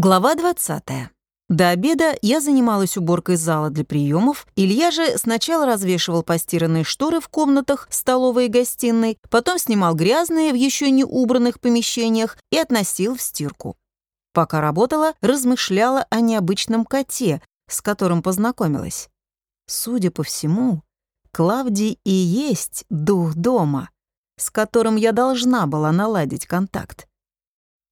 Глава 20. До обеда я занималась уборкой зала для приемов, Илья же сначала развешивал постиранные шторы в комнатах, столовой и гостиной, потом снимал грязные в еще не убранных помещениях и относил в стирку. Пока работала, размышляла о необычном коте, с которым познакомилась. Судя по всему, Клавдий и есть дух дома, с которым я должна была наладить контакт.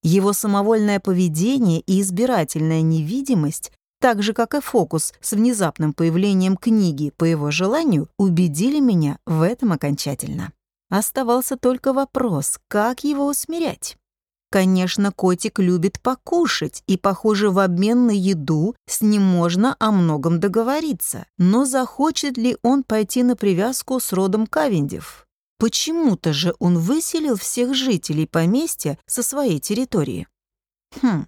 Его самовольное поведение и избирательная невидимость, так же, как и фокус с внезапным появлением книги по его желанию, убедили меня в этом окончательно. Оставался только вопрос, как его усмирять. Конечно, котик любит покушать, и, похоже, в обмен на еду с ним можно о многом договориться. Но захочет ли он пойти на привязку с родом Кавендев? Почему-то же он выселил всех жителей поместья со своей территории. Хм,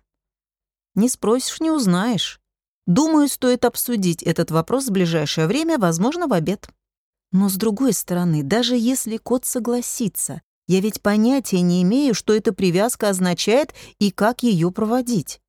не спросишь, не узнаешь. Думаю, стоит обсудить этот вопрос в ближайшее время, возможно, в обед. Но с другой стороны, даже если кот согласится, я ведь понятия не имею, что эта привязка означает и как ее проводить.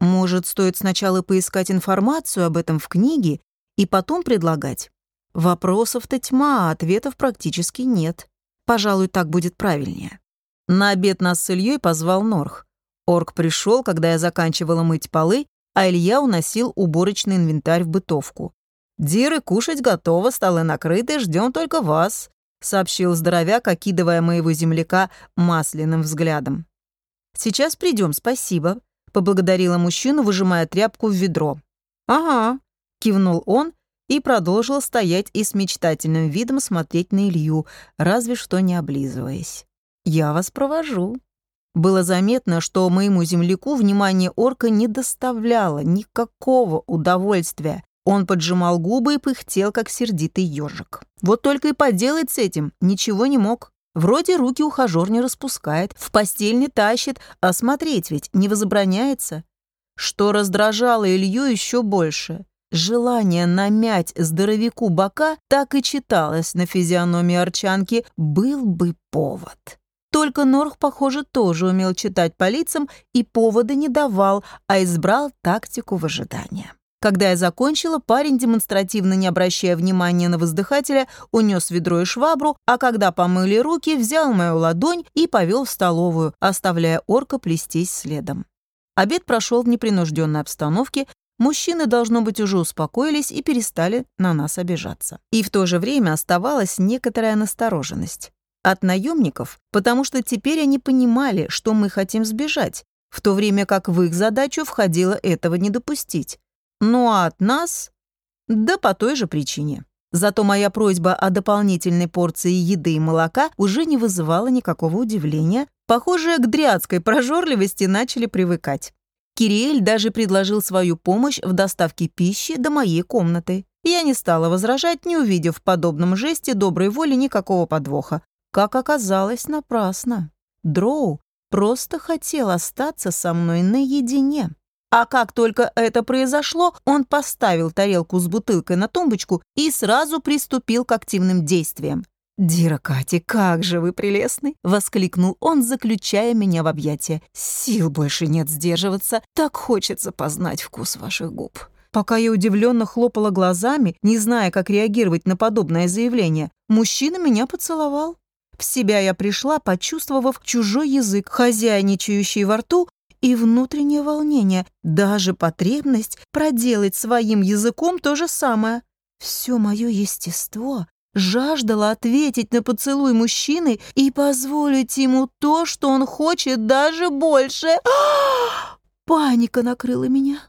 Может, стоит сначала поискать информацию об этом в книге и потом предлагать? Вопросов-то тьма, а ответов практически нет. Пожалуй, так будет правильнее. На обед нас с Ильей позвал Норх. Орк пришел, когда я заканчивала мыть полы, а Илья уносил уборочный инвентарь в бытовку. «Диры, кушать готово, столы накрыты, ждем только вас», сообщил здоровяк, окидывая моего земляка масляным взглядом. «Сейчас придем, спасибо», поблагодарила мужчину, выжимая тряпку в ведро. «Ага», кивнул он и продолжил стоять и с мечтательным видом смотреть на Илью, разве что не облизываясь. «Я вас провожу». Было заметно, что моему земляку внимание орка не доставляло никакого удовольствия. Он поджимал губы и пыхтел, как сердитый ежик. Вот только и поделать с этим ничего не мог. Вроде руки ухажер не распускает, в постель не тащит, а смотреть ведь не возобраняется. Что раздражало Илью еще больше. Желание намять здоровяку бока так и читалось на физиономии Арчанки «был бы повод». Только Норх, похоже, тоже умел читать по лицам и повода не давал, а избрал тактику в ожидании. Когда я закончила, парень, демонстративно не обращая внимания на воздыхателя, унес ведро и швабру, а когда помыли руки, взял мою ладонь и повел в столовую, оставляя орка плестись следом. Обед прошел в непринужденной обстановке, мужчины, должно быть, уже успокоились и перестали на нас обижаться. И в то же время оставалась некоторая настороженность. От наемников, потому что теперь они понимали, что мы хотим сбежать, в то время как в их задачу входило этого не допустить. Ну а от нас... Да по той же причине. Зато моя просьба о дополнительной порции еды и молока уже не вызывала никакого удивления. Похоже, к дрядской прожорливости начали привыкать. Кириэль даже предложил свою помощь в доставке пищи до моей комнаты. Я не стала возражать, не увидев в подобном жесте доброй воли никакого подвоха. Как оказалось, напрасно. Дроу просто хотел остаться со мной наедине. А как только это произошло, он поставил тарелку с бутылкой на тумбочку и сразу приступил к активным действиям. «Дира Кати, как же вы прелестны!» — воскликнул он, заключая меня в объятия. «Сил больше нет сдерживаться, так хочется познать вкус ваших губ». Пока я удивленно хлопала глазами, не зная, как реагировать на подобное заявление, мужчина меня поцеловал. В себя я пришла, почувствовав чужой язык, хозяйничающий во рту, и внутреннее волнение, даже потребность проделать своим языком то же самое. Все мое естество жаждала ответить на поцелуй мужчины и позволить ему то, что он хочет даже больше. Паника накрыла меня.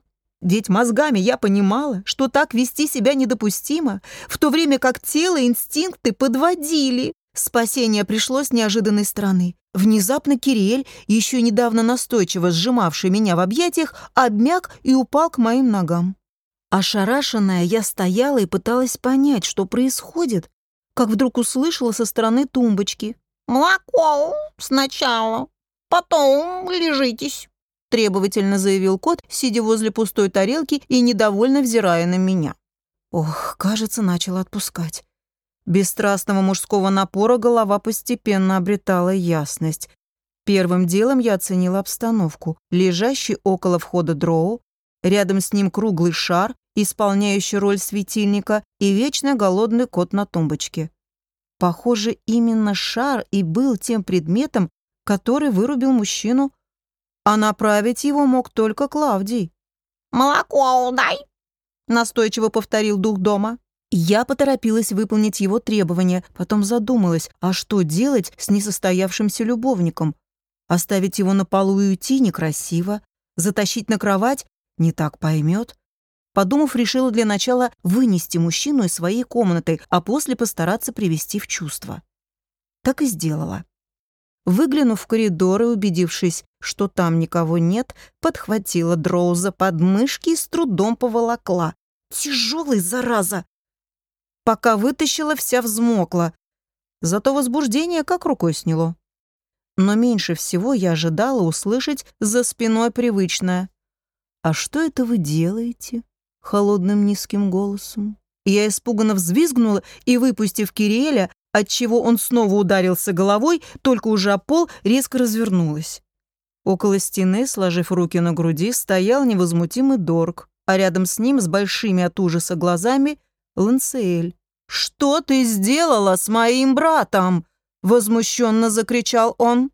Ведь мозгами я понимала, что так вести себя недопустимо, в то время как тело и инстинкты подводили. Спасение пришло с неожиданной стороны. Внезапно Кириэль, еще недавно настойчиво сжимавший меня в объятиях, обмяк и упал к моим ногам. Ошарашенная, я стояла и пыталась понять, что происходит, как вдруг услышала со стороны тумбочки. «Молоко сначала, потом лежитесь», — требовательно заявил кот, сидя возле пустой тарелки и недовольно взирая на меня. Ох, кажется, начала отпускать. Без страстного мужского напора голова постепенно обретала ясность. Первым делом я оценила обстановку. Лежащий около входа дроу, рядом с ним круглый шар, исполняющий роль светильника, и вечно голодный кот на тумбочке. Похоже, именно шар и был тем предметом, который вырубил мужчину, а направить его мог только Клавдий. «Молоко дай!» — настойчиво повторил дух дома. Я поторопилась выполнить его требования, потом задумалась, а что делать с несостоявшимся любовником? Оставить его на полу и уйти некрасиво, затащить на кровать не так поймет. Подумав, решила для начала вынести мужчину из своей комнаты, а после постараться привести в чувство. Так и сделала. Выглянув в коридор и убедившись, что там никого нет, подхватила дроу за подмышки и с трудом поволокла. Тяжелый, зараза! Пока вытащила, вся взмокла. Зато возбуждение как рукой сняло. Но меньше всего я ожидала услышать за спиной привычное. «А что это вы делаете?» холодным низким голосом. Я испуганно взвизгнула и, выпустив Кириэля, отчего он снова ударился головой, только уже о пол резко развернулась. Около стены, сложив руки на груди, стоял невозмутимый Дорг, а рядом с ним, с большими от ужаса глазами, Ланцеэль. «Что ты сделала с моим братом?» — возмущенно закричал он.